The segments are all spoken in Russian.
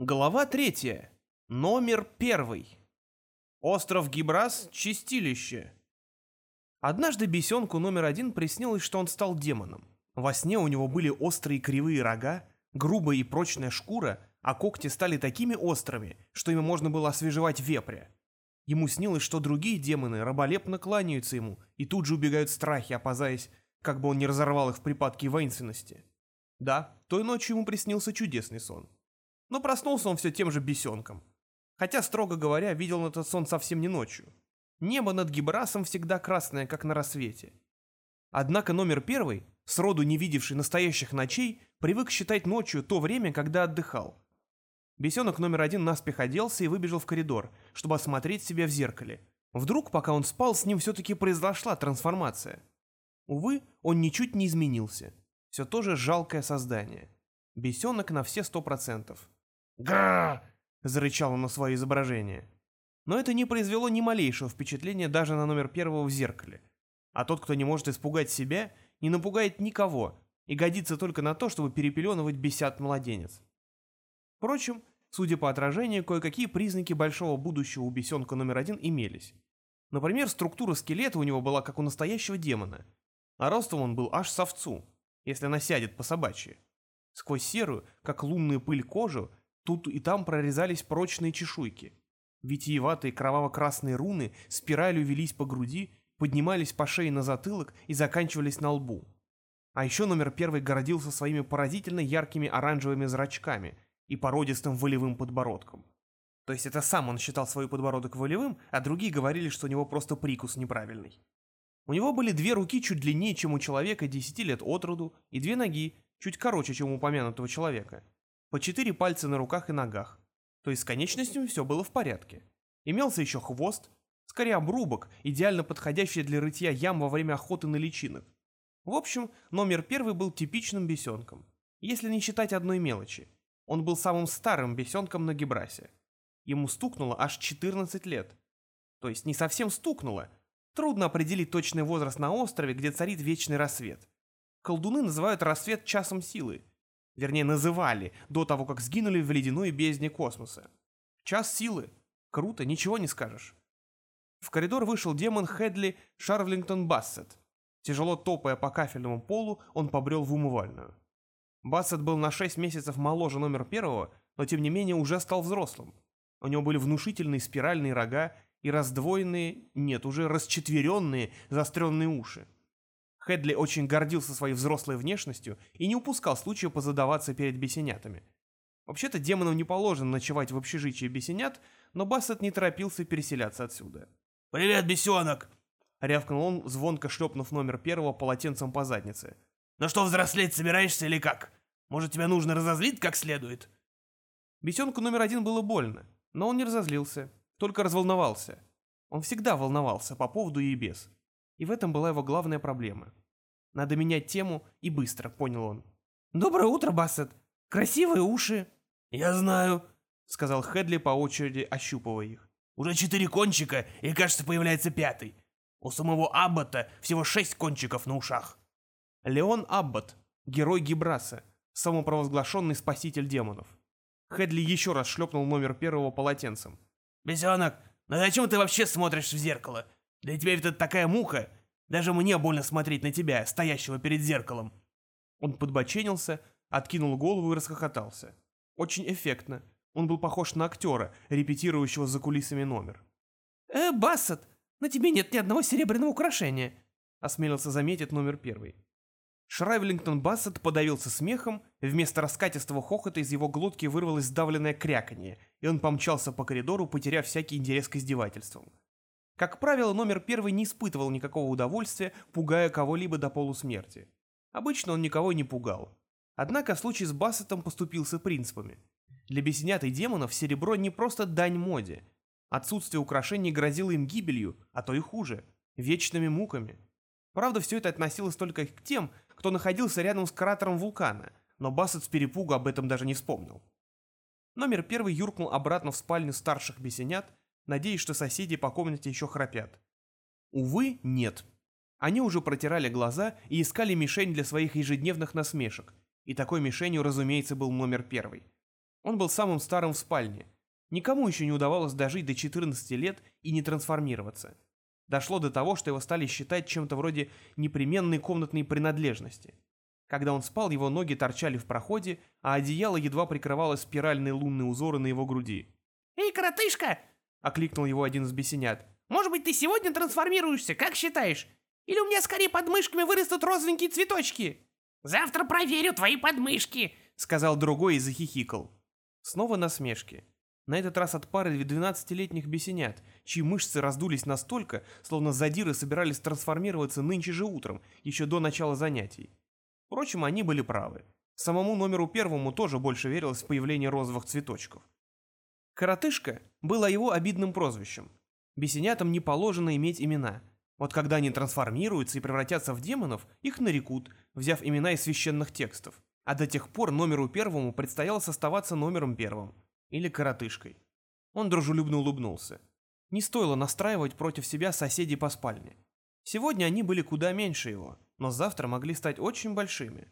Глава третья. Номер первый. Остров Гибрас – чистилище. Однажды бесенку номер один приснилось, что он стал демоном. Во сне у него были острые кривые рога, грубая и прочная шкура, а когти стали такими острыми, что ими можно было освежевать вепря. Ему снилось, что другие демоны раболепно кланяются ему и тут же убегают в страхе, опасаясь, как бы он не разорвал их в припадке воинственности. Да, той ночью ему приснился чудесный сон – но проснулся он все тем же бесенком. Хотя, строго говоря, видел этот сон совсем не ночью. Небо над Гибрасом всегда красное, как на рассвете. Однако номер первый, сроду не видевший настоящих ночей, привык считать ночью то время, когда отдыхал. Бесенок номер один наспех оделся и выбежал в коридор, чтобы осмотреть себя в зеркале. Вдруг, пока он спал, с ним все-таки произошла трансформация. Увы, он ничуть не изменился. Все то же жалкое создание. Бесенок на все сто процентов. «Га!» — зарычал он на свое изображение. Но это не произвело ни малейшего впечатления даже на номер первого в зеркале. А тот, кто не может испугать себя, не напугает никого и годится только на то, чтобы перепеленывать бесят младенец. Впрочем, судя по отражению, кое-какие признаки большого будущего у бесенка номер один имелись. Например, структура скелета у него была как у настоящего демона, а ростом он был аж с овцу, если она сядет по собачьи. Сквозь серую, как лунную пыль кожу, Тут и там прорезались прочные чешуйки. Витиеватые кроваво-красные руны спиралью велись по груди, поднимались по шее на затылок и заканчивались на лбу. А еще номер первый гордился своими поразительно яркими оранжевыми зрачками и породистым волевым подбородком. То есть это сам он считал свой подбородок волевым, а другие говорили, что у него просто прикус неправильный. У него были две руки чуть длиннее, чем у человека 10 лет от роду, и две ноги, чуть короче, чем у упомянутого человека по четыре пальца на руках и ногах. То есть с конечностями все было в порядке. Имелся еще хвост, скорее обрубок, идеально подходящий для рытья ям во время охоты на личинок. В общем, номер первый был типичным бесенком. Если не считать одной мелочи. Он был самым старым бесенком на Гибрасе. Ему стукнуло аж 14 лет. То есть не совсем стукнуло. Трудно определить точный возраст на острове, где царит вечный рассвет. Колдуны называют рассвет часом силы, Вернее, называли, до того, как сгинули в ледяной бездне космоса. Час силы. Круто, ничего не скажешь. В коридор вышел демон Хедли Шарвлингтон Бассет. Тяжело топая по кафельному полу, он побрел в умывальную. Бассет был на 6 месяцев моложе номер первого, но тем не менее уже стал взрослым. У него были внушительные спиральные рога и раздвоенные, нет, уже расчетверенные заостренные уши. Хедли очень гордился своей взрослой внешностью и не упускал случая позадаваться перед бесенятами. Вообще-то демонам не положено ночевать в общежитии бесенят, но Бассет не торопился переселяться отсюда. «Привет, бесенок!» — рявкнул он, звонко шлепнув номер первого полотенцем по заднице. «Ну что, взрослеть собираешься или как? Может, тебя нужно разозлить как следует?» Бесенку номер один было больно, но он не разозлился, только разволновался. Он всегда волновался по поводу и без. И в этом была его главная проблема. Надо менять тему и быстро, понял он. «Доброе утро, Бассет. Красивые уши». «Я знаю», — сказал Хедли по очереди, ощупывая их. «Уже четыре кончика, и, кажется, появляется пятый. У самого Аббата всего шесть кончиков на ушах». Леон Аббат, герой Гибраса, самопровозглашенный спаситель демонов. Хедли еще раз шлепнул номер первого полотенцем. «Бесенок, ну зачем ты вообще смотришь в зеркало? Для тебя это такая муха, даже мне больно смотреть на тебя, стоящего перед зеркалом. Он подбоченился, откинул голову и расхохотался. Очень эффектно. Он был похож на актера, репетирующего за кулисами номер. «Э, Бассет, на тебе нет ни одного серебряного украшения», — осмелился заметить номер первый. Шрайвлингтон Бассет подавился смехом, вместо раскатистого хохота из его глотки вырвалось сдавленное кряканье, и он помчался по коридору, потеряв всякий интерес к издевательствам. Как правило, номер первый не испытывал никакого удовольствия, пугая кого-либо до полусмерти. Обычно он никого не пугал. Однако случай с Бассетом поступился принципами. Для бесенят и демонов серебро не просто дань моде. Отсутствие украшений грозило им гибелью, а то и хуже, вечными муками. Правда, все это относилось только к тем, кто находился рядом с кратером вулкана, но Бассет с перепугу об этом даже не вспомнил. Номер первый юркнул обратно в спальню старших бесенят надеясь, что соседи по комнате еще храпят. Увы, нет. Они уже протирали глаза и искали мишень для своих ежедневных насмешек, и такой мишенью, разумеется, был номер первый. Он был самым старым в спальне. Никому еще не удавалось дожить до 14 лет и не трансформироваться. Дошло до того, что его стали считать чем-то вроде непременной комнатной принадлежности. Когда он спал, его ноги торчали в проходе, а одеяло едва прикрывало спиральные лунные узоры на его груди. «Эй, коротышка!» — окликнул его один из бесенят. «Может быть, ты сегодня трансформируешься, как считаешь? Или у меня скорее под мышками вырастут розовенькие цветочки?» «Завтра проверю твои подмышки», — сказал другой и захихикал. Снова насмешки. На этот раз от пары 12-летних бесенят, чьи мышцы раздулись настолько, словно задиры собирались трансформироваться нынче же утром, еще до начала занятий. Впрочем, они были правы. Самому номеру первому тоже больше верилось в появление розовых цветочков. Коротышка было его обидным прозвищем. Бесенятам не положено иметь имена. Вот когда они трансформируются и превратятся в демонов, их нарекут, взяв имена из священных текстов. А до тех пор номеру первому предстояло оставаться номером первым. Или коротышкой. Он дружелюбно улыбнулся. Не стоило настраивать против себя соседей по спальне. Сегодня они были куда меньше его, но завтра могли стать очень большими.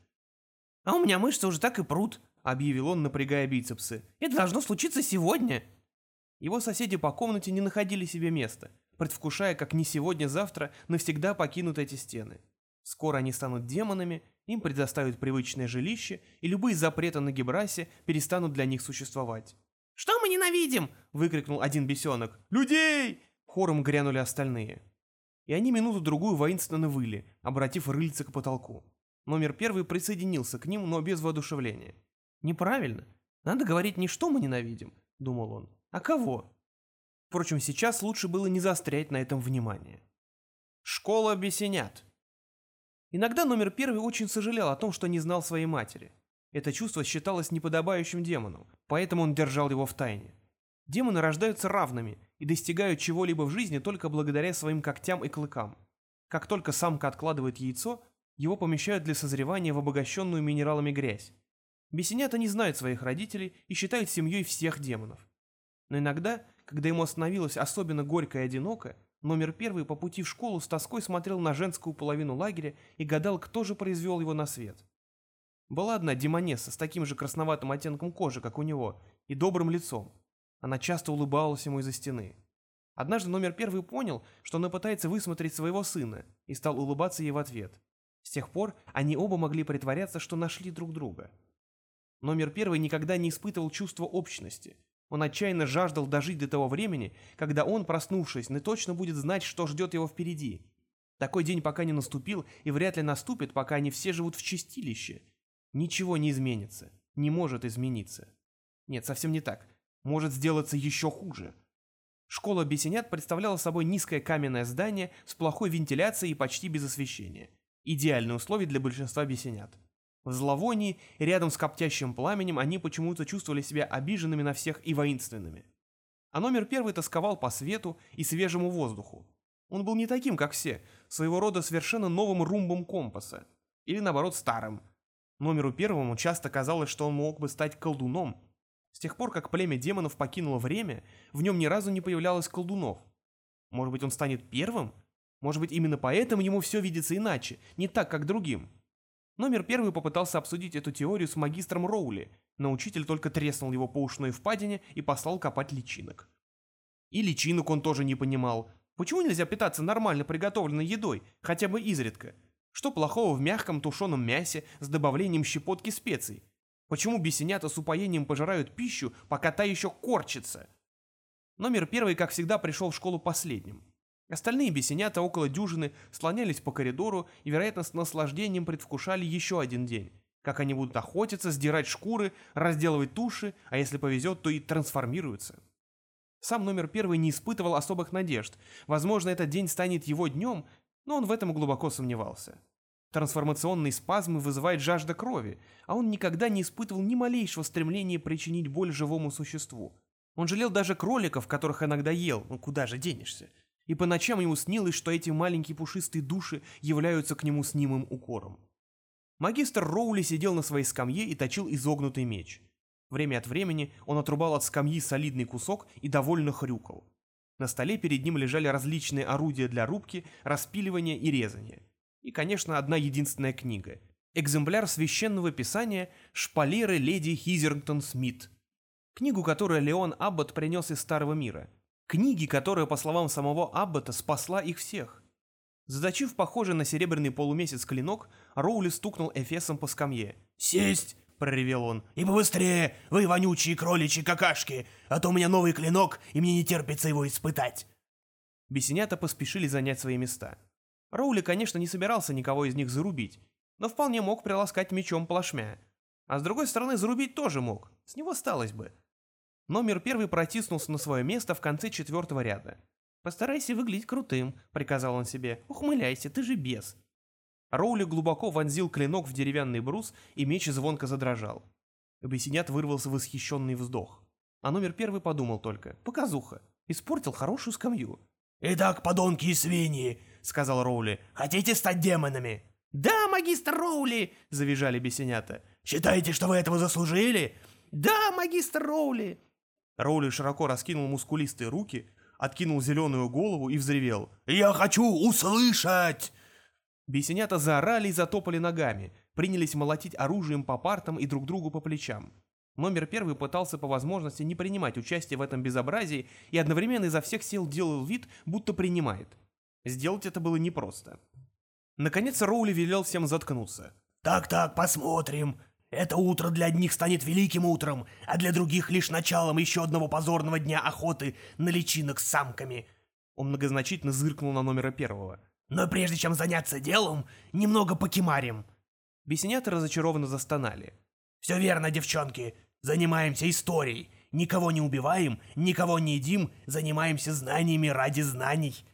«А у меня мышцы уже так и прут», — объявил он, напрягая бицепсы. «Это должно случиться сегодня». Его соседи по комнате не находили себе места, предвкушая, как не сегодня-завтра навсегда покинут эти стены. Скоро они станут демонами, им предоставят привычное жилище, и любые запреты на Гебрасе перестанут для них существовать. «Что мы ненавидим?» — выкрикнул один бесенок. «Людей!» — хором грянули остальные и они минуту-другую воинственно выли, обратив рыльца к потолку. Номер первый присоединился к ним, но без воодушевления. «Неправильно. Надо говорить не что мы ненавидим», — думал он, — «а кого?» Впрочем, сейчас лучше было не заострять на этом внимание. Школа бесенят. Иногда номер первый очень сожалел о том, что не знал своей матери. Это чувство считалось неподобающим демоном, поэтому он держал его в тайне. Демоны рождаются равными и достигают чего-либо в жизни только благодаря своим когтям и клыкам. Как только самка откладывает яйцо, его помещают для созревания в обогащенную минералами грязь. Бесенята не знают своих родителей и считают семьей всех демонов. Но иногда, когда ему становилось особенно горько и одиноко, номер первый по пути в школу с тоской смотрел на женскую половину лагеря и гадал, кто же произвел его на свет. Была одна демонесса с таким же красноватым оттенком кожи, как у него, и добрым лицом. Она часто улыбалась ему из-за стены. Однажды номер первый понял, что она пытается высмотреть своего сына, и стал улыбаться ей в ответ. С тех пор они оба могли притворяться, что нашли друг друга. Номер первый никогда не испытывал чувства общности. Он отчаянно жаждал дожить до того времени, когда он, проснувшись, не точно будет знать, что ждет его впереди. Такой день пока не наступил и вряд ли наступит, пока они все живут в чистилище. Ничего не изменится, не может измениться. Нет, совсем не так может сделаться еще хуже. Школа бесенят представляла собой низкое каменное здание с плохой вентиляцией и почти без освещения. Идеальные условия для большинства бесенят. В зловонии, рядом с коптящим пламенем, они почему-то чувствовали себя обиженными на всех и воинственными. А номер первый тосковал по свету и свежему воздуху. Он был не таким, как все, своего рода совершенно новым румбом компаса. Или, наоборот, старым. Номеру первому часто казалось, что он мог бы стать колдуном, с тех пор, как племя демонов покинуло время, в нем ни разу не появлялось колдунов. Может быть, он станет первым? Может быть, именно поэтому ему все видится иначе, не так, как другим? Номер первый попытался обсудить эту теорию с магистром Роули, но учитель только треснул его по ушной впадине и послал копать личинок. И личинок он тоже не понимал. Почему нельзя питаться нормально приготовленной едой, хотя бы изредка? Что плохого в мягком тушеном мясе с добавлением щепотки специй? Почему бесенята с упоением пожирают пищу, пока та еще корчится? Номер первый, как всегда, пришел в школу последним. Остальные бесенята около дюжины слонялись по коридору и, вероятно, с наслаждением предвкушали еще один день. Как они будут охотиться, сдирать шкуры, разделывать туши, а если повезет, то и трансформируются. Сам номер первый не испытывал особых надежд. Возможно, этот день станет его днем, но он в этом глубоко сомневался. Трансформационные спазмы вызывает жажда крови, а он никогда не испытывал ни малейшего стремления причинить боль живому существу. Он жалел даже кроликов, которых иногда ел, ну куда же денешься. И по ночам ему снилось, что эти маленькие пушистые души являются к нему с немым укором. Магистр Роули сидел на своей скамье и точил изогнутый меч. Время от времени он отрубал от скамьи солидный кусок и довольно хрюкал. На столе перед ним лежали различные орудия для рубки, распиливания и резания и, конечно, одна единственная книга. Экземпляр священного писания «Шпалеры леди Хизергтон Смит». Книгу, которую Леон Аббот принес из Старого Мира. Книги, которая, по словам самого Аббота, спасла их всех. Заточив похожий на серебряный полумесяц клинок, Роули стукнул Эфесом по скамье. «Сесть!» — проревел он. «И побыстрее, вы вонючие кроличьи какашки, а то у меня новый клинок, и мне не терпится его испытать!» Бесенята поспешили занять свои места. Роули, конечно, не собирался никого из них зарубить, но вполне мог приласкать мечом плашмя. А с другой стороны, зарубить тоже мог, с него сталось бы. Номер первый протиснулся на свое место в конце четвертого ряда. «Постарайся выглядеть крутым», — приказал он себе. «Ухмыляйся, ты же бес». Роули глубоко вонзил клинок в деревянный брус, и меч звонко задрожал. У бесенят вырвался восхищенный вздох. А номер первый подумал только. «Показуха. Испортил хорошую скамью». «Итак, подонки и свиньи», — сказал Роули, — «хотите стать демонами?» «Да, магистр Роули!» — завизжали бесенята. «Считаете, что вы этого заслужили?» «Да, магистр Роули!» Роули широко раскинул мускулистые руки, откинул зеленую голову и взревел. «Я хочу услышать!» Бесенята заорали и затопали ногами, принялись молотить оружием по партам и друг другу по плечам. Номер первый пытался по возможности не принимать участие в этом безобразии и одновременно изо всех сил делал вид, будто принимает. Сделать это было непросто. Наконец Роули велел всем заткнуться. «Так-так, посмотрим. Это утро для одних станет великим утром, а для других лишь началом еще одного позорного дня охоты на личинок с самками». Он многозначительно зыркнул на номера первого. «Но прежде чем заняться делом, немного покемарим». Бесенята разочарованно застонали. «Все верно, девчонки. Занимаемся историей. Никого не убиваем, никого не едим, занимаемся знаниями ради знаний».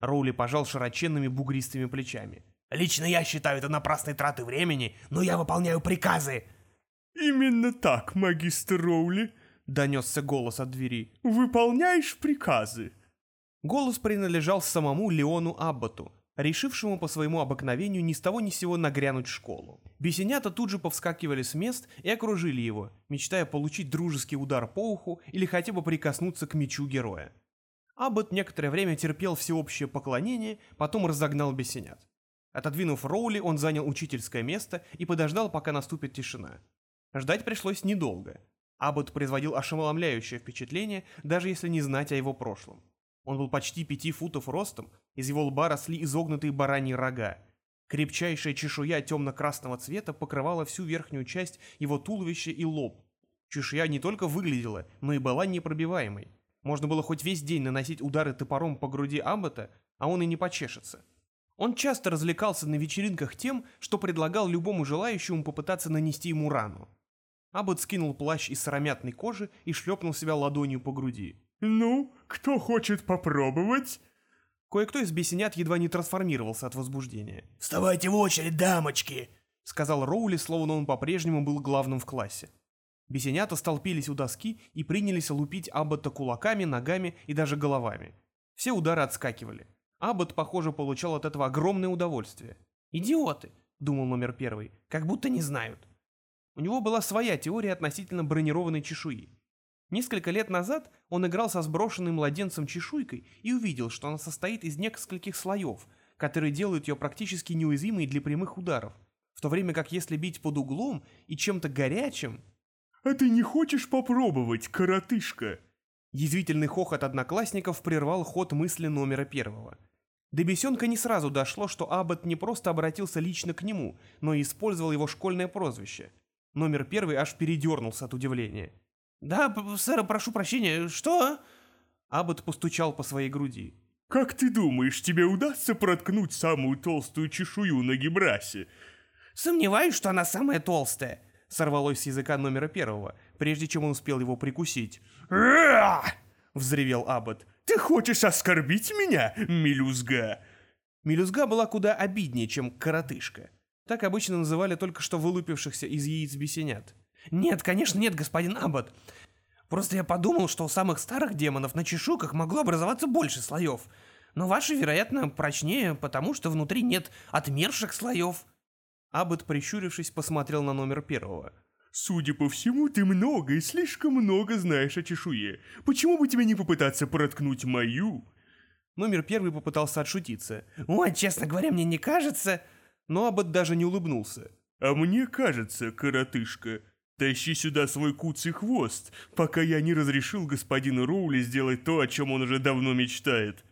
Роули пожал широченными бугристыми плечами. «Лично я считаю это напрасной тратой времени, но я выполняю приказы». «Именно так, магистр Роули», — донесся голос от двери. «Выполняешь приказы». Голос принадлежал самому Леону Абботу, решившему по своему обыкновению ни с того ни сего нагрянуть в школу. Бесенята тут же повскакивали с мест и окружили его, мечтая получить дружеский удар по уху или хотя бы прикоснуться к мечу героя. Аббот некоторое время терпел всеобщее поклонение, потом разогнал бесенят. Отодвинув Роули, он занял учительское место и подождал, пока наступит тишина. Ждать пришлось недолго. Аббот производил ошеломляющее впечатление, даже если не знать о его прошлом. Он был почти пяти футов ростом, из его лба росли изогнутые бараньи рога. Крепчайшая чешуя темно-красного цвета покрывала всю верхнюю часть его туловища и лоб. Чешуя не только выглядела, но и была непробиваемой. Можно было хоть весь день наносить удары топором по груди Аббота, а он и не почешется. Он часто развлекался на вечеринках тем, что предлагал любому желающему попытаться нанести ему рану. Аббот скинул плащ из сыромятной кожи и шлепнул себя ладонью по груди. «Ну, кто хочет попробовать?» Кое-кто из бесенят едва не трансформировался от возбуждения. «Вставайте в очередь, дамочки!» — сказал Роули, словно он по-прежнему был главным в классе. Бесенята столпились у доски и принялись лупить Аббота кулаками, ногами и даже головами. Все удары отскакивали. Аббот, похоже, получал от этого огромное удовольствие. «Идиоты!» — думал номер первый. «Как будто не знают». У него была своя теория относительно бронированной чешуи. Несколько лет назад он играл со сброшенным младенцем чешуйкой и увидел, что она состоит из нескольких слоев, которые делают ее практически неуязвимой для прямых ударов, в то время как если бить под углом и чем-то горячим... «А ты не хочешь попробовать, коротышка?» Язвительный хохот одноклассников прервал ход мысли номера первого. До бесенка не сразу дошло, что Аббот не просто обратился лично к нему, но и использовал его школьное прозвище. Номер первый аж передернулся от удивления. «Да, сэр, прошу прощения, что?» Аббот постучал по своей груди. «Как ты думаешь, тебе удастся проткнуть самую толстую чешую на Гибрасе?» «Сомневаюсь, что она самая толстая», — сорвалось с языка номера первого, прежде чем он успел его прикусить. Взревел Аббот. «Ты хочешь оскорбить меня, мелюзга?» Мелюзга была куда обиднее, чем коротышка. Так обычно называли только что вылупившихся из яиц бесенят. «Нет, конечно нет, господин Аббот. Просто я подумал, что у самых старых демонов на чешуйках могло образоваться больше слоев. Но ваши, вероятно, прочнее, потому что внутри нет отмерших слоев». Аббот, прищурившись, посмотрел на номер первого. «Судя по всему, ты много и слишком много знаешь о чешуе. Почему бы тебе не попытаться проткнуть мою?» Номер первый попытался отшутиться. «Ой, честно говоря, мне не кажется...» Но Аббот даже не улыбнулся. «А мне кажется, коротышка, Тащи сюда свой куцый хвост, пока я не разрешил господину Роули сделать то, о чем он уже давно мечтает.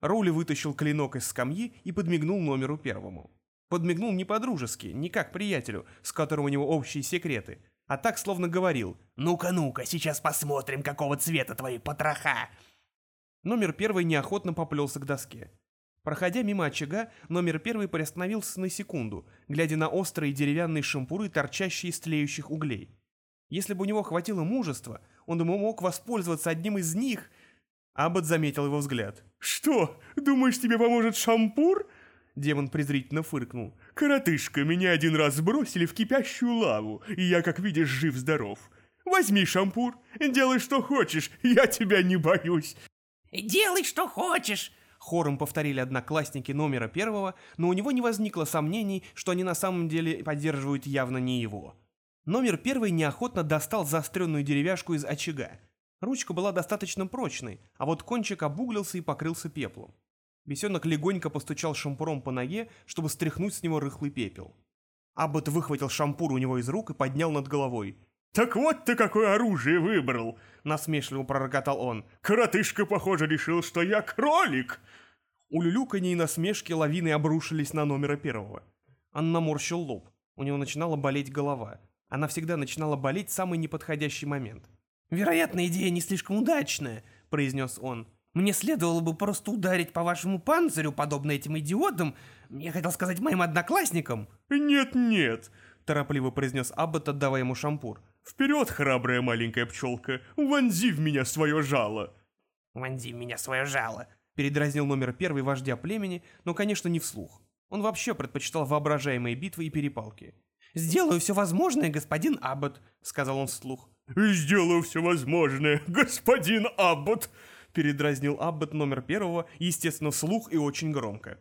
Роули вытащил клинок из скамьи и подмигнул номеру первому. Подмигнул не по-дружески, не как приятелю, с которым у него общие секреты, а так словно говорил «Ну-ка, ну-ка, сейчас посмотрим, какого цвета твои потроха!» Номер первый неохотно поплелся к доске. Проходя мимо очага, номер первый приостановился на секунду, глядя на острые деревянные шампуры, торчащие из тлеющих углей. Если бы у него хватило мужества, он бы мог воспользоваться одним из них. Аббат заметил его взгляд. «Что, думаешь, тебе поможет шампур?» Демон презрительно фыркнул. «Коротышка, меня один раз бросили в кипящую лаву, и я, как видишь, жив-здоров. Возьми шампур, делай что хочешь, я тебя не боюсь». «Делай что хочешь!» Хором повторили одноклассники номера первого, но у него не возникло сомнений, что они на самом деле поддерживают явно не его. Номер первый неохотно достал заостренную деревяшку из очага. Ручка была достаточно прочной, а вот кончик обуглился и покрылся пеплом. Бесенок легонько постучал шампуром по ноге, чтобы стряхнуть с него рыхлый пепел. Аббат выхватил шампур у него из рук и поднял над головой. «Так вот ты какое оружие выбрал!» — насмешливо пророкотал он. «Коротышка, похоже, решил, что я кролик!» У люлюканье и насмешки лавины обрушились на номера первого. Он наморщил лоб. У него начинала болеть голова. Она всегда начинала болеть в самый неподходящий момент. «Вероятно, идея не слишком удачная», — произнес он. «Мне следовало бы просто ударить по вашему панцирю, подобно этим идиотам. Я хотел сказать моим одноклассникам». «Нет-нет», — торопливо произнес Аббат, отдавая ему шампур. «Вперед, храбрая маленькая пчелка, вонзи в меня свое жало!» «Вонзи в меня свое жало!» — передразнил номер первый вождя племени, но, конечно, не вслух. Он вообще предпочитал воображаемые битвы и перепалки. «Сделаю все возможное, господин Аббот», — сказал он вслух. «Сделаю все возможное, господин Аббот», — передразнил Аббот номер первого, естественно, вслух и очень громко.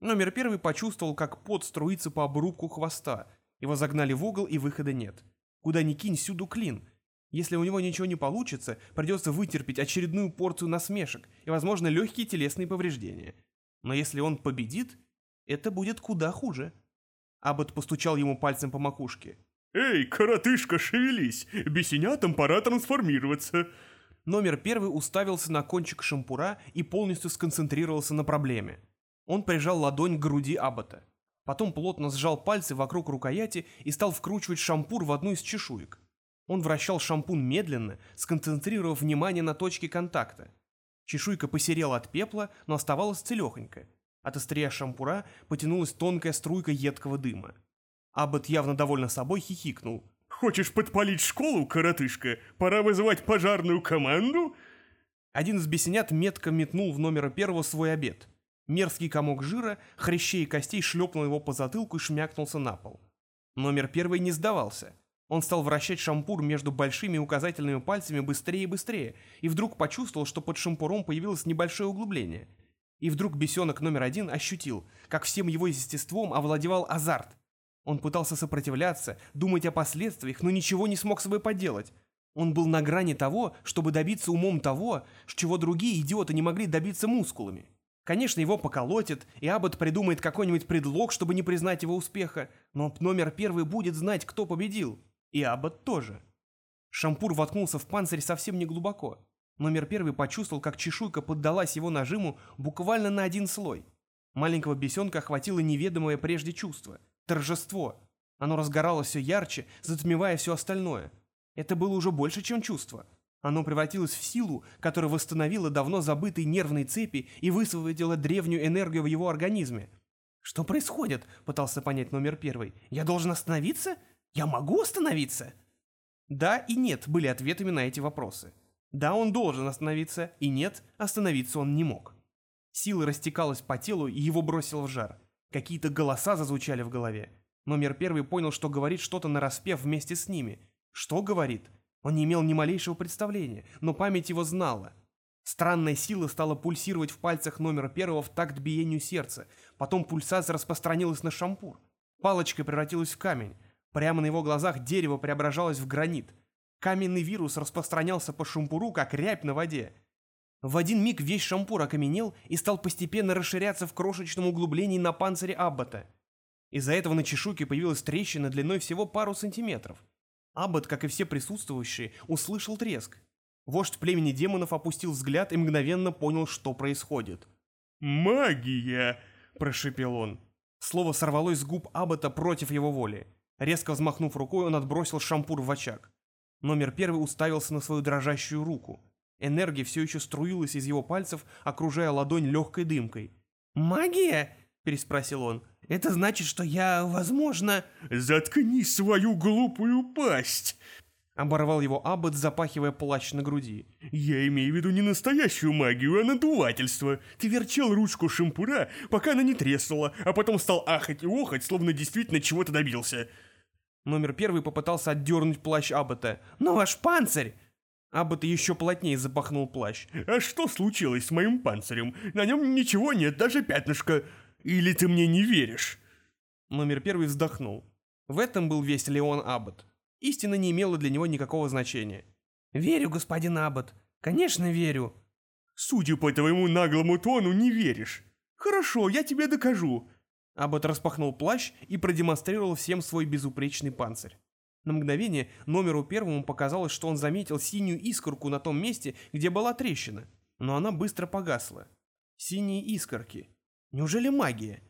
Номер первый почувствовал, как пот струится по обрубку хвоста. Его загнали в угол, и выхода нет. Куда ни кинь, всюду клин. Если у него ничего не получится, придется вытерпеть очередную порцию насмешек и, возможно, легкие телесные повреждения. Но если он победит, это будет куда хуже. Аббат постучал ему пальцем по макушке. «Эй, коротышка, шевелись! Бесенятам пора трансформироваться!» Номер первый уставился на кончик шампура и полностью сконцентрировался на проблеме. Он прижал ладонь к груди Аббата. Потом плотно сжал пальцы вокруг рукояти и стал вкручивать шампур в одну из чешуек. Он вращал шампунь медленно, сконцентрировав внимание на точке контакта. Чешуйка посерела от пепла, но оставалась целехонькая. От острия шампура потянулась тонкая струйка едкого дыма. Аббат, явно довольно собой, хихикнул. «Хочешь подпалить школу, коротышка? Пора вызывать пожарную команду?» Один из бесенят метко метнул в номера первого свой обед. Мерзкий комок жира, хрящей и костей шлепнул его по затылку и шмякнулся на пол. Номер первый не сдавался. Он стал вращать шампур между большими указательными пальцами быстрее и быстрее, и вдруг почувствовал, что под шампуром появилось небольшое углубление. И вдруг бесенок номер один ощутил, как всем его естеством овладевал азарт. Он пытался сопротивляться, думать о последствиях, но ничего не смог с собой поделать. Он был на грани того, чтобы добиться умом того, чего другие идиоты не могли добиться мускулами. Конечно, его поколотят, и Аббот придумает какой-нибудь предлог, чтобы не признать его успеха, но номер первый будет знать, кто победил. И Аббот тоже. Шампур воткнулся в панцирь совсем не глубоко. Номер первый почувствовал, как чешуйка поддалась его нажиму буквально на один слой. Маленького бесенка охватило неведомое прежде чувство – торжество. Оно разгоралось все ярче, затмевая все остальное. Это было уже больше, чем чувство – оно превратилось в силу, которая восстановила давно забытые нервные цепи и высвободила древнюю энергию в его организме. «Что происходит?» — пытался понять номер первый. «Я должен остановиться? Я могу остановиться?» Да и нет были ответами на эти вопросы. Да, он должен остановиться, и нет, остановиться он не мог. Сила растекалась по телу, и его бросило в жар. Какие-то голоса зазвучали в голове. Номер первый понял, что говорит что-то нараспев вместе с ними. Что говорит? Он не имел ни малейшего представления, но память его знала. Странная сила стала пульсировать в пальцах номера первого в такт биению сердца. Потом пульсация распространилась на шампур. Палочка превратилась в камень. Прямо на его глазах дерево преображалось в гранит. Каменный вирус распространялся по шампуру, как рябь на воде. В один миг весь шампур окаменел и стал постепенно расширяться в крошечном углублении на панцире Аббата. Из-за этого на чешуйке появилась трещина длиной всего пару сантиметров. Аббат, как и все присутствующие, услышал треск. Вождь племени демонов опустил взгляд и мгновенно понял, что происходит. «Магия!» – прошипел он. Слово сорвалось с губ Аббата против его воли. Резко взмахнув рукой, он отбросил шампур в очаг. Номер первый уставился на свою дрожащую руку. Энергия все еще струилась из его пальцев, окружая ладонь легкой дымкой. «Магия?» – переспросил он. «Это значит, что я, возможно...» «Заткни свою глупую пасть!» Оборвал его Аббат, запахивая плащ на груди. «Я имею в виду не настоящую магию, а надувательство. Ты вертел ручку шампура, пока она не треснула, а потом стал ахать и охать, словно действительно чего-то добился». Номер первый попытался отдернуть плащ Аббата. «Но ваш панцирь!» Аббат еще плотнее запахнул плащ. «А что случилось с моим панцирем? На нем ничего нет, даже пятнышко. Или ты мне не веришь?» Номер первый вздохнул. В этом был весь Леон Аббат. Истина не имела для него никакого значения. «Верю, господин Аббат. Конечно, верю». «Судя по твоему наглому тону, не веришь. Хорошо, я тебе докажу». Аббат распахнул плащ и продемонстрировал всем свой безупречный панцирь. На мгновение номеру первому показалось, что он заметил синюю искорку на том месте, где была трещина, но она быстро погасла. Синие искорки. Неужели магия?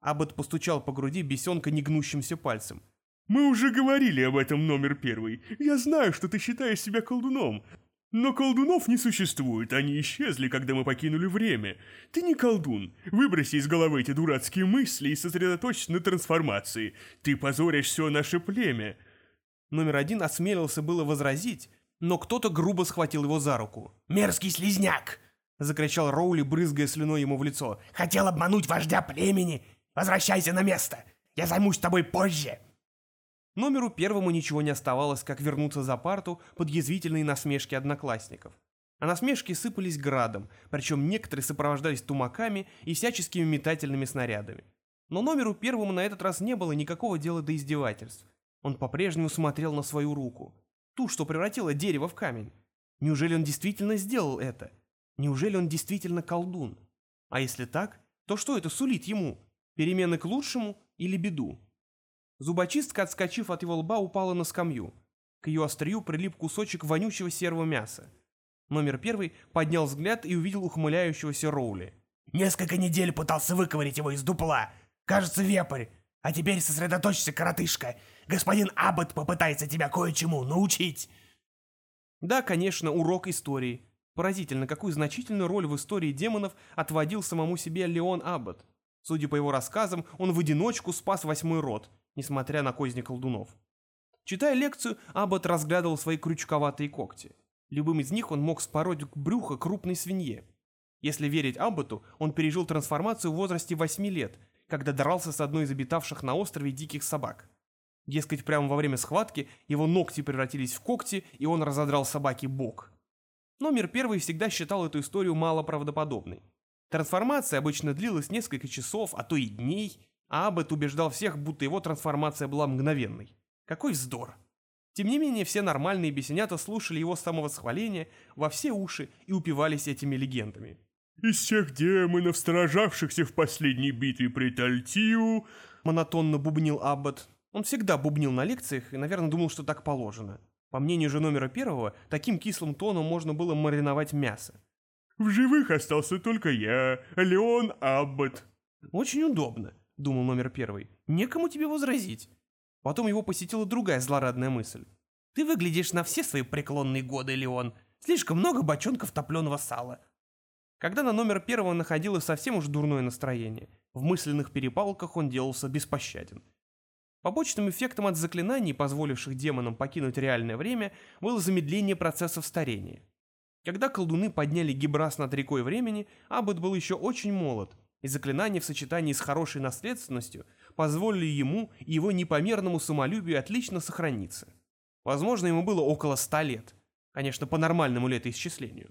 Аббат постучал по груди бесенка негнущимся пальцем. «Мы уже говорили об этом, номер первый. Я знаю, что ты считаешь себя колдуном. Но колдунов не существует, они исчезли, когда мы покинули время. Ты не колдун. Выброси из головы эти дурацкие мысли и сосредоточься на трансформации. Ты позоришь все наше племя». Номер один осмелился было возразить, но кто-то грубо схватил его за руку. «Мерзкий слизняк!» — закричал Роули, брызгая слюной ему в лицо. «Хотел обмануть вождя племени! Возвращайся на место! Я займусь тобой позже!» Номеру первому ничего не оставалось, как вернуться за парту под язвительные насмешки одноклассников. А насмешки сыпались градом, причем некоторые сопровождались тумаками и всяческими метательными снарядами. Но номеру первому на этот раз не было никакого дела до издевательств. Он по-прежнему смотрел на свою руку. Ту, что превратила дерево в камень. Неужели он действительно сделал это? Неужели он действительно колдун? А если так, то что это сулит ему? Перемены к лучшему или беду? Зубочистка, отскочив от его лба, упала на скамью. К ее острию прилип кусочек вонючего серого мяса. Номер первый поднял взгляд и увидел ухмыляющегося Роули. «Несколько недель пытался выковырять его из дупла. Кажется, вепрь. А теперь сосредоточься, коротышка. Господин Аббот попытается тебя кое-чему научить». Да, конечно, урок истории. Поразительно, какую значительную роль в истории демонов отводил самому себе Леон Аббот. Судя по его рассказам, он в одиночку спас восьмой род, несмотря на козни колдунов. Читая лекцию, Аббот разглядывал свои крючковатые когти. Любым из них он мог спороть брюхо крупной свинье. Если верить Абботу, он пережил трансформацию в возрасте 8 лет, когда дрался с одной из обитавших на острове диких собак. Дескать, прямо во время схватки его ногти превратились в когти, и он разодрал собаке бок. Номер первый всегда считал эту историю малоправдоподобной. Трансформация обычно длилась несколько часов, а то и дней, а Аббет убеждал всех, будто его трансформация была мгновенной. Какой вздор! Тем не менее, все нормальные бесенята слушали его самовосхваления во все уши и упивались этими легендами. «Из всех демонов, сражавшихся в последней битве при Тальтию...» Монотонно бубнил Аббат. Он всегда бубнил на лекциях и, наверное, думал, что так положено. По мнению же номера первого, таким кислым тоном можно было мариновать мясо. «В живых остался только я, Леон Аббат». «Очень удобно», — думал номер первый. «Некому тебе возразить». Потом его посетила другая злорадная мысль. «Ты выглядишь на все свои преклонные годы, Леон. Слишком много бочонков топленого сала». Когда на номер первого находилось совсем уж дурное настроение, в мысленных перепалках он делался беспощаден. Побочным эффектом от заклинаний, позволивших демонам покинуть реальное время, было замедление процессов старения. Когда колдуны подняли Гибрас над рекой времени, Аббат был еще очень молод, и заклинания в сочетании с хорошей наследственностью позволили ему и его непомерному самолюбию отлично сохраниться. Возможно, ему было около ста лет. Конечно, по нормальному летоисчислению.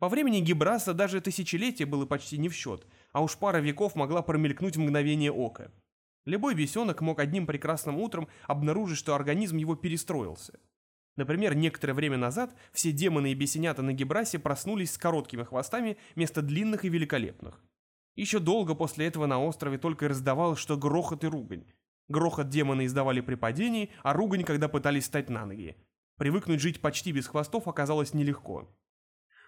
По времени Гибраса даже тысячелетие было почти не в счет, а уж пара веков могла промелькнуть в мгновение ока. Любой бесенок мог одним прекрасным утром обнаружить, что организм его перестроился. Например, некоторое время назад все демоны и бесенята на Гибрасе проснулись с короткими хвостами вместо длинных и великолепных. Еще долго после этого на острове только раздавалось, что грохот и ругань. Грохот демоны издавали при падении, а ругань, когда пытались встать на ноги. Привыкнуть жить почти без хвостов оказалось нелегко.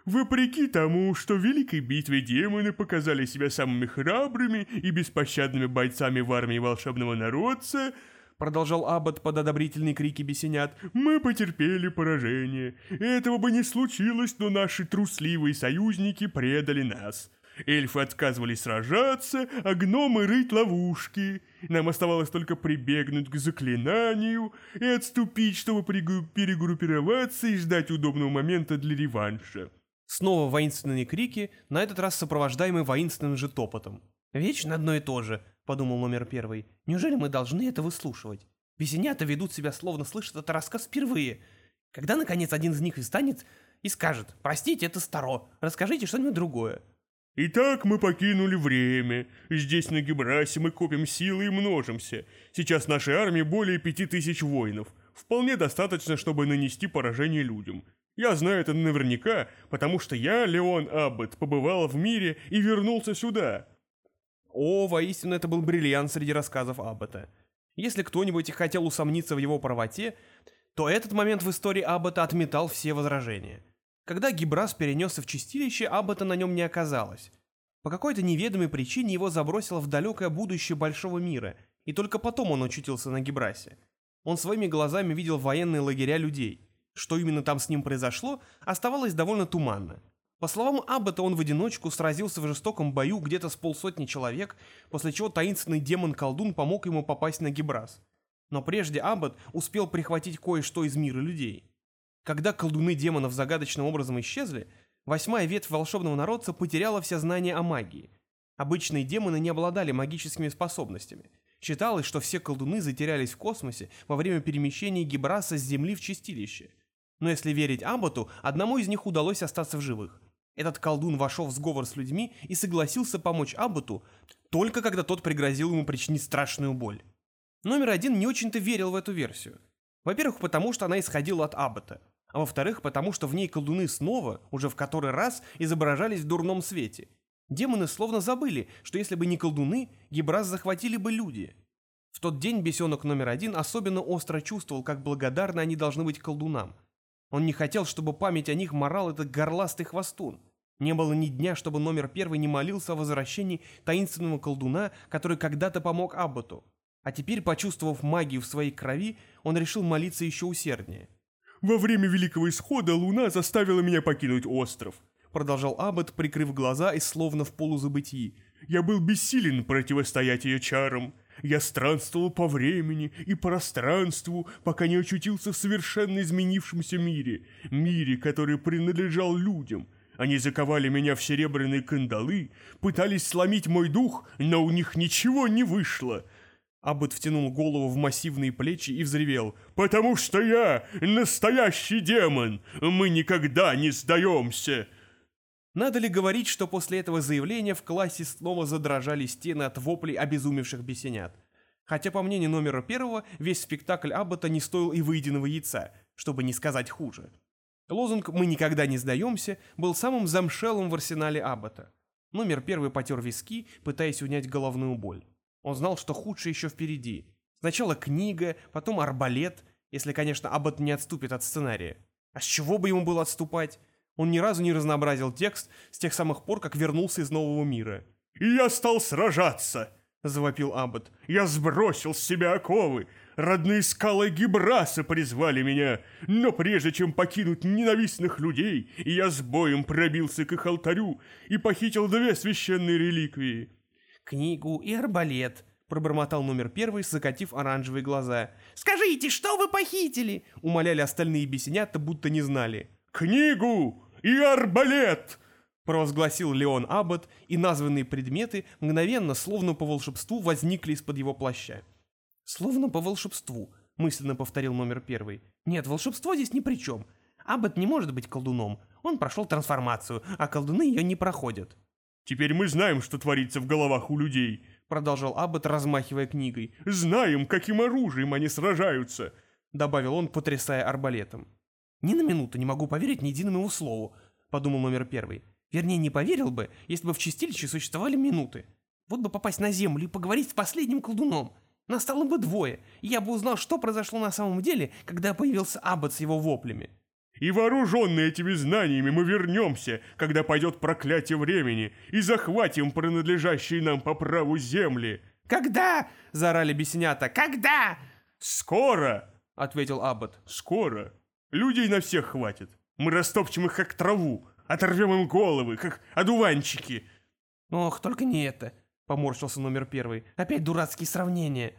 Вопреки тому, что в Великой Битве демоны показали себя самыми храбрыми и беспощадными бойцами в армии волшебного народца, Продолжал Аббат под одобрительные крики бесенят. мы потерпели поражение. Этого бы не случилось, но наши трусливые союзники предали нас. Эльфы отказывались сражаться, а гномы рыть ловушки. Нам оставалось только прибегнуть к заклинанию и отступить, чтобы перегруппироваться и ждать удобного момента для реванша. Снова воинственные крики, на этот раз сопровождаемые воинственным же топотом. Вечно одно и то же, подумал номер первый. Неужели мы должны это выслушивать? Бесенята ведут себя, словно слышат этот рассказ впервые. Когда, наконец, один из них встанет и скажет, простите, это старо, расскажите что-нибудь другое. Итак, мы покинули время. Здесь на Гибрасе мы копим силы и множимся. Сейчас нашей армии более пяти тысяч воинов. Вполне достаточно, чтобы нанести поражение людям. Я знаю это наверняка, потому что я, Леон Аббот, побывал в мире и вернулся сюда. О, воистину, это был бриллиант среди рассказов Аббата. Если кто-нибудь хотел усомниться в его правоте, то этот момент в истории Аббата отметал все возражения. Когда Гибрас перенесся в чистилище, Аббата на нем не оказалось. По какой-то неведомой причине его забросило в далекое будущее большого мира, и только потом он очутился на Гибрасе. Он своими глазами видел военные лагеря людей. Что именно там с ним произошло, оставалось довольно туманно. По словам Аббата, он в одиночку сразился в жестоком бою где-то с полсотни человек, после чего таинственный демон-колдун помог ему попасть на Гибрас. Но прежде Аббат успел прихватить кое-что из мира людей. Когда колдуны демонов загадочным образом исчезли, восьмая ветвь волшебного народца потеряла все знания о магии. Обычные демоны не обладали магическими способностями. Считалось, что все колдуны затерялись в космосе во время перемещения Гибраса с Земли в Чистилище. Но если верить Абботу, одному из них удалось остаться в живых. Этот колдун вошел в сговор с людьми и согласился помочь Абботу, только когда тот пригрозил ему причинить страшную боль. Номер один не очень-то верил в эту версию. Во-первых, потому что она исходила от Аббота, а во-вторых, потому что в ней колдуны снова, уже в который раз, изображались в дурном свете. Демоны словно забыли, что если бы не колдуны, Гибрас захватили бы люди. В тот день бесенок номер один особенно остро чувствовал, как благодарны они должны быть колдунам. Он не хотел, чтобы память о них морал этот горластый хвостун. Не было ни дня, чтобы номер первый не молился о возвращении таинственного колдуна, который когда-то помог Абботу. А теперь, почувствовав магию в своей крови, он решил молиться еще усерднее. Во время Великого Исхода Луна заставила меня покинуть остров. Продолжал Аббот, прикрыв глаза и словно в полузабытии. Я был бессилен противостоять ее чарам. Я странствовал по времени и пространству, пока не очутился в совершенно изменившемся мире, мире, который принадлежал людям. Они заковали меня в серебряные кандалы, пытались сломить мой дух, но у них ничего не вышло. Аббот втянул голову в массивные плечи и взревел. «Потому что я настоящий демон! Мы никогда не сдаемся!» Надо ли говорить, что после этого заявления в классе снова задрожали стены от воплей обезумевших бесенят? Хотя, по мнению номера первого, весь спектакль Аббота не стоил и выеденного яйца, чтобы не сказать хуже. Лозунг «Мы никогда не сдаемся» был самым замшелым в арсенале Аббота. Номер первый потер виски, пытаясь унять головную боль. Он знал, что худшее еще впереди. Сначала книга, потом арбалет, если, конечно, Аббот не отступит от сценария. А с чего бы ему было отступать? Он ни разу не разнообразил текст с тех самых пор, как вернулся из нового мира. «И я стал сражаться!» — завопил Аббот. «Я сбросил с себя оковы! Родные скалы Гибраса призвали меня! Но прежде чем покинуть ненавистных людей, я с боем пробился к их алтарю и похитил две священные реликвии!» «Книгу и арбалет», — пробормотал номер первый, закатив оранжевые глаза. «Скажите, что вы похитили?» — умоляли остальные бесенята, будто не знали. «Книгу и арбалет!» провозгласил Леон Аббот, и названные предметы мгновенно, словно по волшебству, возникли из-под его плаща. «Словно по волшебству», — мысленно повторил номер первый. «Нет, волшебство здесь ни при чем. Аббот не может быть колдуном. Он прошел трансформацию, а колдуны ее не проходят». «Теперь мы знаем, что творится в головах у людей», — продолжал Аббот, размахивая книгой. «Знаем, каким оружием они сражаются», — добавил он, потрясая арбалетом. «Ни на минуту не могу поверить ни единому его слову», — подумал номер первый. Вернее, не поверил бы, если бы в чистилище существовали минуты. Вот бы попасть на землю и поговорить с последним колдуном. Нас стало бы двое, и я бы узнал, что произошло на самом деле, когда появился Аббат с его воплями. И вооруженные этими знаниями мы вернемся, когда пойдет проклятие времени, и захватим принадлежащие нам по праву земли. «Когда?» — заорали бесенята. «Когда?» «Скоро!» — ответил Аббат. «Скоро. Людей на всех хватит. Мы растопчем их, как траву, оторвем им головы, как одуванчики». «Ох, только не это!» — поморщился номер первый. «Опять дурацкие сравнения!»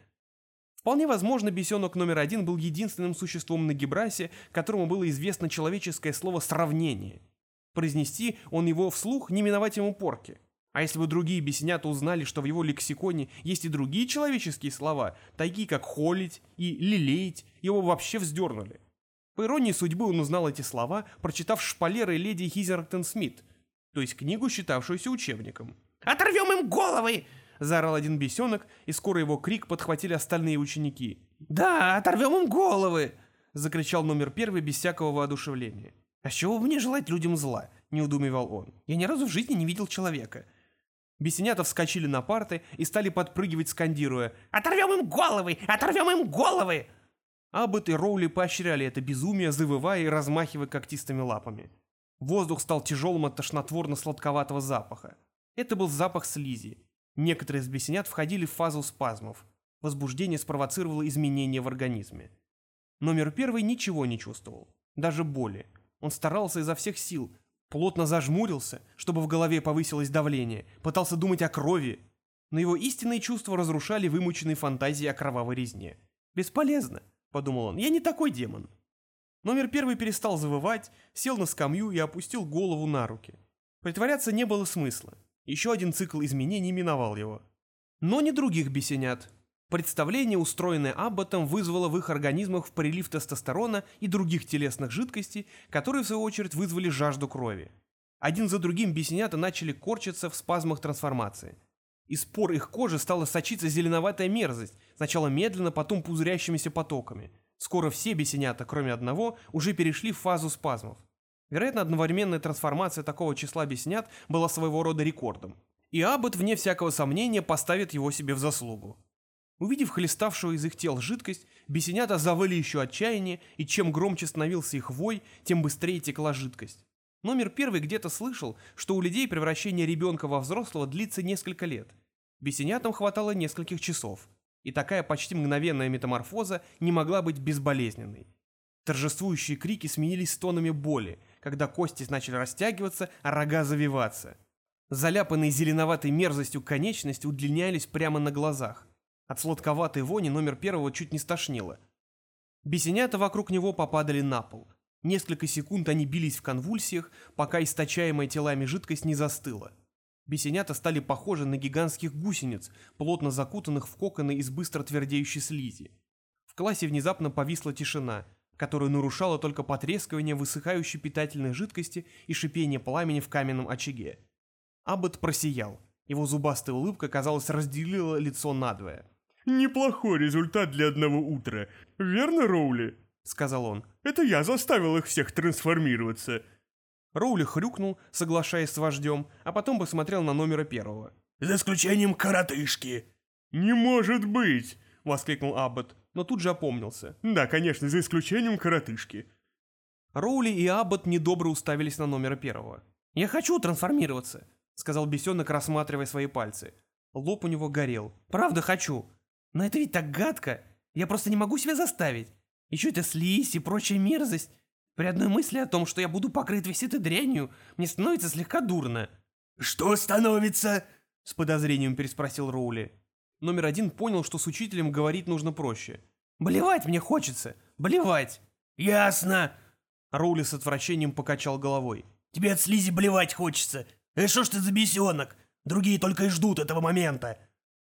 Вполне возможно, бесенок номер один был единственным существом на Гибрасе, которому было известно человеческое слово «сравнение». Произнести он его вслух не миновать ему порки. А если бы другие бесенята узнали, что в его лексиконе есть и другие человеческие слова, такие как «холить» и «лелеять», его вообще вздернули. По иронии судьбы он узнал эти слова, прочитав шпалеры леди Хизертон Смит, то есть книгу, считавшуюся учебником. «Оторвем им головы!» — заорал один бесенок, и скоро его крик подхватили остальные ученики. «Да, оторвем им головы!» — закричал номер первый без всякого воодушевления. «А с чего бы мне желать людям зла?» — не удумевал он. «Я ни разу в жизни не видел человека. Бесенята вскочили на парты и стали подпрыгивать, скандируя «Оторвем им головы! Оторвем им головы!» Аббот и Роули поощряли это безумие, завывая и размахивая когтистыми лапами. Воздух стал тяжелым от тошнотворно-сладковатого запаха. Это был запах слизи. Некоторые из бесенят входили в фазу спазмов. Возбуждение спровоцировало изменения в организме. Номер первый ничего не чувствовал. Даже боли. Он старался изо всех сил, плотно зажмурился, чтобы в голове повысилось давление, пытался думать о крови, но его истинные чувства разрушали вымученные фантазии о кровавой резне. «Бесполезно», — подумал он, — «я не такой демон». Номер первый перестал завывать, сел на скамью и опустил голову на руки. Притворяться не было смысла. Еще один цикл изменений миновал его. Но не других бесенят. Представление, устроенное Абботом, вызвало в их организмах прилив тестостерона и других телесных жидкостей, которые, в свою очередь, вызвали жажду крови. Один за другим бесенята начали корчиться в спазмах трансформации. Из пор их кожи стала сочиться зеленоватая мерзость, сначала медленно, потом пузырящимися потоками. Скоро все бесенята, кроме одного, уже перешли в фазу спазмов. Вероятно, одновременная трансформация такого числа бесенят была своего рода рекордом. И Аббот, вне всякого сомнения, поставит его себе в заслугу. Увидев хлеставшую из их тел жидкость, бесенята завыли еще отчаяние, и чем громче становился их вой, тем быстрее текла жидкость. Номер первый где-то слышал, что у людей превращение ребенка во взрослого длится несколько лет. Бесенятам хватало нескольких часов, и такая почти мгновенная метаморфоза не могла быть безболезненной. Торжествующие крики сменились стонами боли, когда кости начали растягиваться, а рога завиваться. Заляпанные зеленоватой мерзостью конечности удлинялись прямо на глазах. От сладковатой вони номер первого чуть не стошнило. Бесенята вокруг него попадали на пол. Несколько секунд они бились в конвульсиях, пока источаемая телами жидкость не застыла. Бесенята стали похожи на гигантских гусениц, плотно закутанных в коконы из быстро твердеющей слизи. В классе внезапно повисла тишина, которую нарушало только потрескивание высыхающей питательной жидкости и шипение пламени в каменном очаге. Аббот просиял. Его зубастая улыбка, казалось, разделила лицо надвое. «Неплохой результат для одного утра. Верно, Роули?» — сказал он. «Это я заставил их всех трансформироваться». Роули хрюкнул, соглашаясь с вождем, а потом посмотрел на номера первого. «За исключением коротышки». «Не может быть!» — воскликнул Аббот, но тут же опомнился. «Да, конечно, за исключением коротышки». Роули и Аббот недобро уставились на номера первого. «Я хочу трансформироваться», — сказал бесенок, рассматривая свои пальцы. Лоб у него горел. «Правда хочу. Но это ведь так гадко. Я просто не могу себя заставить. Еще это слизь и прочая мерзость. При одной мысли о том, что я буду покрыт весь этой дрянью, мне становится слегка дурно». «Что становится?» — с подозрением переспросил Роули. Номер один понял, что с учителем говорить нужно проще. «Болевать мне хочется! Болевать!» «Ясно!» Роули с отвращением покачал головой. «Тебе от слизи блевать хочется! Э, что ж ты за бесенок? Другие только и ждут этого момента!»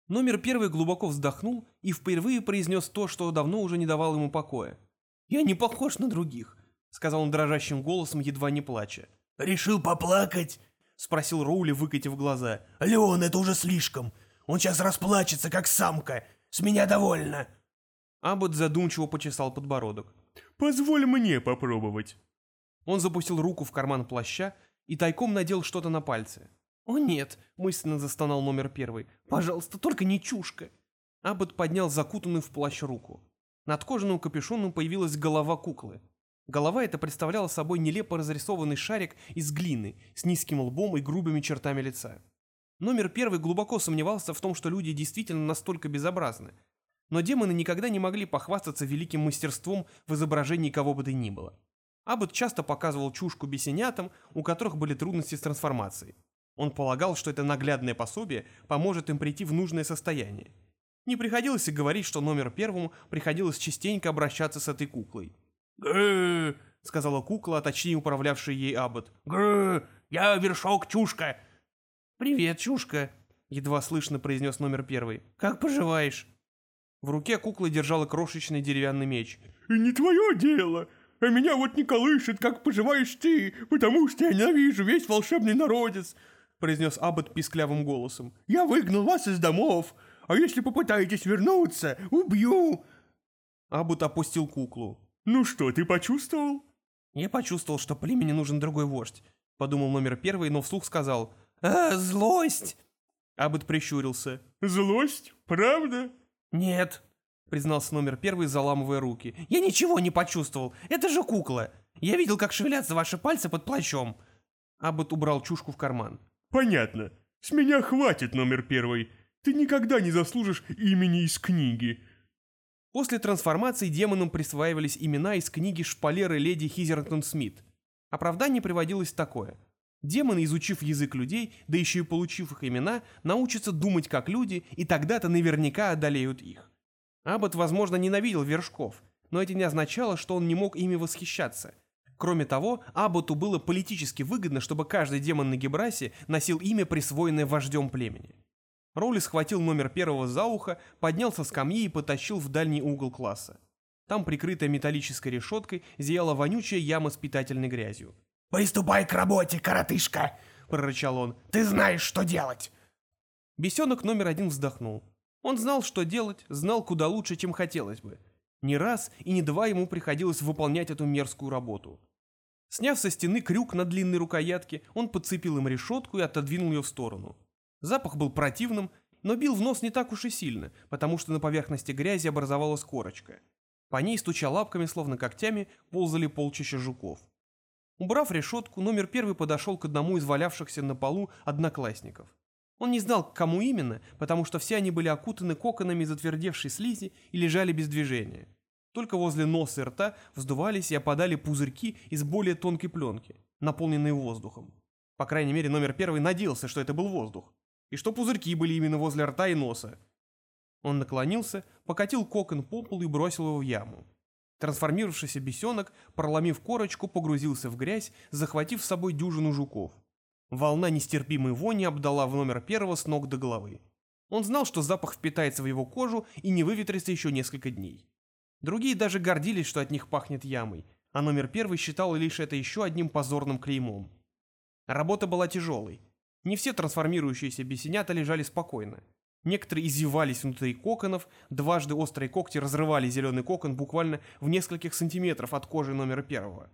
Номер первый глубоко вздохнул и впервые произнес то, что давно уже не давало ему покоя. «Я не похож на других», — сказал он дрожащим голосом, едва не плача. «Решил поплакать?» — спросил Роули, выкатив глаза. «Леон, это уже слишком. Он сейчас расплачется, как самка. С меня довольно». Аббот задумчиво почесал подбородок. «Позволь мне попробовать». Он запустил руку в карман плаща и тайком надел что-то на пальцы. «О нет», — мысленно застонал номер первый. «Пожалуйста, только не чушка». Аббот поднял закутанную в плащ руку. Над кожаным капюшоном появилась голова куклы. Голова эта представляла собой нелепо разрисованный шарик из глины с низким лбом и грубыми чертами лица. Номер первый глубоко сомневался в том, что люди действительно настолько безобразны. Но демоны никогда не могли похвастаться великим мастерством в изображении кого бы то ни было. Аббот часто показывал чушку бесенятам, у которых были трудности с трансформацией. Он полагал, что это наглядное пособие поможет им прийти в нужное состояние. Не приходилось и говорить, что номер первому приходилось частенько обращаться с этой куклой. «Гы!» — сказала кукла, точнее управлявшая ей Аббот. «Гы! Я вершок Чушка!» «Привет, чушка!» — едва слышно произнес номер первый. «Как поживаешь?» В руке кукла держала крошечный деревянный меч. «Не твое дело. А меня вот не колышет, как поживаешь ты, потому что я ненавижу весь волшебный народец», — произнес Аббот писклявым голосом. «Я выгнал вас из домов, а если попытаетесь вернуться, убью!» Аббот опустил куклу. «Ну что, ты почувствовал?» «Я почувствовал, что племени нужен другой вождь», — подумал номер первый, но вслух сказал. «А, злость!» Аббот прищурился. «Злость? Правда?» «Нет», — признался номер первый, заламывая руки. «Я ничего не почувствовал. Это же кукла. Я видел, как шевелятся ваши пальцы под плащом». Аббот убрал чушку в карман. «Понятно. С меня хватит, номер первый. Ты никогда не заслужишь имени из книги». После трансформации демонам присваивались имена из книги шпалеры леди Хизертон Смит. Оправдание приводилось такое. Демоны, изучив язык людей, да еще и получив их имена, научатся думать как люди, и тогда-то наверняка одолеют их. Аббот, возможно, ненавидел вершков, но это не означало, что он не мог ими восхищаться. Кроме того, Абботу было политически выгодно, чтобы каждый демон на Гебрасе носил имя, присвоенное вождем племени. Роули схватил номер первого за ухо, поднялся с скамьи и потащил в дальний угол класса. Там, прикрытая металлической решеткой, зияла вонючая яма с питательной грязью. «Приступай к работе, коротышка!» — прорычал он. «Ты знаешь, что делать!» Бесенок номер один вздохнул. Он знал, что делать, знал куда лучше, чем хотелось бы. Не раз и не два ему приходилось выполнять эту мерзкую работу. Сняв со стены крюк на длинной рукоятке, он подцепил им решетку и отодвинул ее в сторону. Запах был противным, но бил в нос не так уж и сильно, потому что на поверхности грязи образовалась корочка. По ней, стуча лапками, словно когтями, ползали полчища жуков. Убрав решетку, номер первый подошел к одному из валявшихся на полу одноклассников. Он не знал, к кому именно, потому что все они были окутаны коконами затвердевшей слизи и лежали без движения. Только возле носа и рта вздувались и опадали пузырьки из более тонкой пленки, наполненные воздухом. По крайней мере, номер первый надеялся, что это был воздух и что пузырьки были именно возле рта и носа. Он наклонился, покатил кокон по полу и бросил его в яму. Трансформировавшийся бесенок, проломив корочку, погрузился в грязь, захватив с собой дюжину жуков. Волна нестерпимой вони обдала в номер первого с ног до головы. Он знал, что запах впитается в его кожу и не выветрится еще несколько дней. Другие даже гордились, что от них пахнет ямой, а номер первый считал лишь это еще одним позорным клеймом. Работа была тяжелой. Не все трансформирующиеся бесенята лежали спокойно. Некоторые извивались внутри коконов, дважды острые когти разрывали зеленый кокон буквально в нескольких сантиметров от кожи номера первого.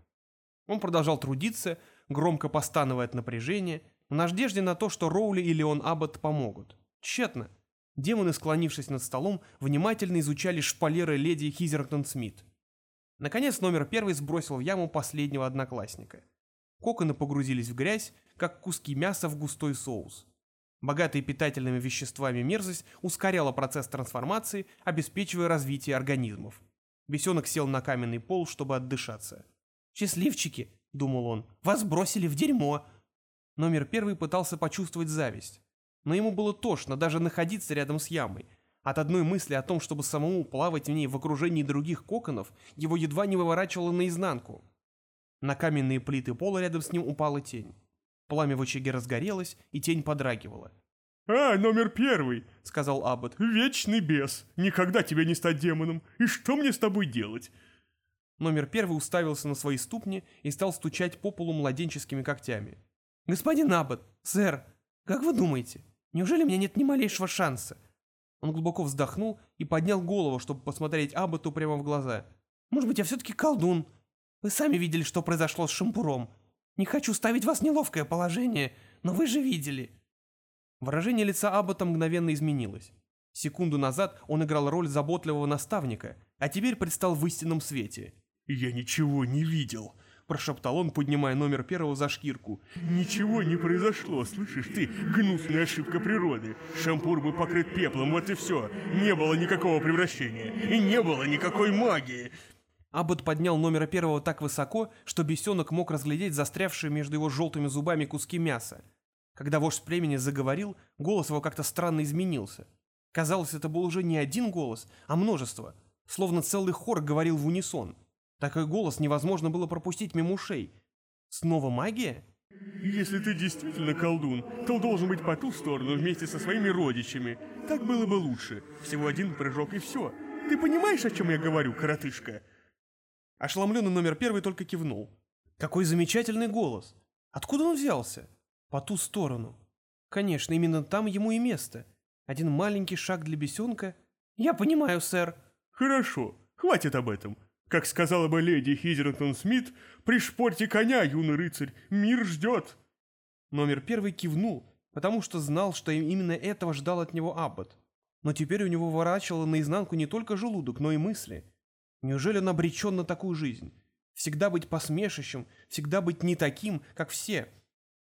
Он продолжал трудиться, громко постановая от напряжения, в надежде на то, что Роули и Леон Аббот помогут. Тщетно. Демоны, склонившись над столом, внимательно изучали шпалеры леди Хизертон Смит. Наконец номер первый сбросил в яму последнего одноклассника. Коконы погрузились в грязь, как куски мяса в густой соус. Богатая питательными веществами мерзость ускоряла процесс трансформации, обеспечивая развитие организмов. Бесенок сел на каменный пол, чтобы отдышаться. «Счастливчики!» — думал он. «Вас бросили в дерьмо!» Номер первый пытался почувствовать зависть. Но ему было тошно даже находиться рядом с ямой. От одной мысли о том, чтобы самому плавать в ней в окружении других коконов, его едва не выворачивало наизнанку. На каменные плиты пола рядом с ним упала тень. Пламя в очаге разгорелось, и тень подрагивала. «А, номер первый», — сказал Аббот. «Вечный бес. Никогда тебе не стать демоном. И что мне с тобой делать?» Номер первый уставился на свои ступни и стал стучать по полу младенческими когтями. «Господин Аббот, сэр, как вы думаете, неужели у меня нет ни малейшего шанса?» Он глубоко вздохнул и поднял голову, чтобы посмотреть Абботу прямо в глаза. «Может быть, я все-таки колдун? Вы сами видели, что произошло с Шампуром. Не хочу ставить вас в неловкое положение, но вы же видели». Выражение лица Аббота мгновенно изменилось. Секунду назад он играл роль заботливого наставника, а теперь предстал в истинном свете. «Я ничего не видел», — прошептал он, поднимая номер первого за шкирку. «Ничего не произошло, слышишь ты? Гнусная ошибка природы. Шампур был покрыт пеплом, вот и все. Не было никакого превращения. И не было никакой магии». Аббот поднял номера первого так высоко, что бесенок мог разглядеть застрявшие между его желтыми зубами куски мяса. Когда вождь племени заговорил, голос его как-то странно изменился. Казалось, это был уже не один голос, а множество, словно целый хор говорил в унисон. Такой голос невозможно было пропустить мимо ушей. Снова магия? «Если ты действительно колдун, то должен быть по ту сторону вместе со своими родичами. Так было бы лучше. Всего один прыжок и все. Ты понимаешь, о чем я говорю, коротышка?» Ошеломленный номер первый только кивнул. Какой замечательный голос! Откуда он взялся? По ту сторону. Конечно, именно там ему и место. Один маленький шаг для бесенка. Я понимаю, сэр. «Хорошо, хватит об этом. Как сказала бы леди Хизертон Смит, пришпорьте коня, юный рыцарь, мир ждет!» Номер первый кивнул, потому что знал, что именно этого ждал от него Аббот. Но теперь у него ворачивало наизнанку не только желудок, но и мысли. Неужели он обречен на такую жизнь? Всегда быть посмешищем, всегда быть не таким, как все.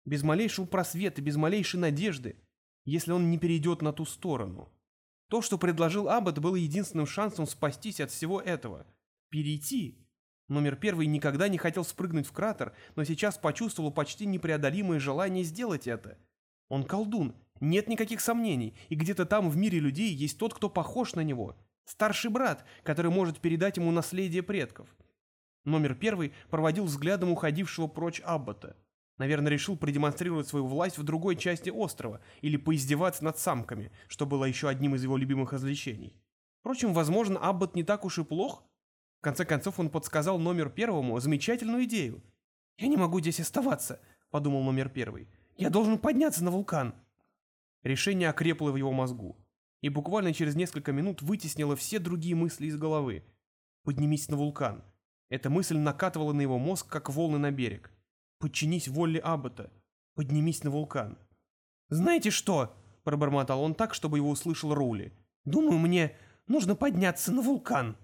Без малейшего просвета, без малейшей надежды, если он не перейдет на ту сторону. То, что предложил Аббот, было единственным шансом спастись от всего этого. Перейти. Номер первый никогда не хотел спрыгнуть в кратер, но сейчас почувствовал почти непреодолимое желание сделать это. Он колдун, нет никаких сомнений, и где-то там в мире людей есть тот, кто похож на него. Старший брат, который может передать ему наследие предков. Номер первый проводил взглядом уходившего прочь Аббата. Наверное, решил продемонстрировать свою власть в другой части острова или поиздеваться над самками, что было еще одним из его любимых развлечений. Впрочем, возможно, Аббат не так уж и плох. В конце концов, он подсказал номер первому замечательную идею. «Я не могу здесь оставаться», — подумал номер первый. «Я должен подняться на вулкан». Решение окрепло в его мозгу и буквально через несколько минут вытеснила все другие мысли из головы. «Поднимись на вулкан». Эта мысль накатывала на его мозг, как волны на берег. «Подчинись воле Аббата. Поднимись на вулкан». «Знаете что?» – пробормотал он так, чтобы его услышал Роули. «Думаю, мне нужно подняться на вулкан».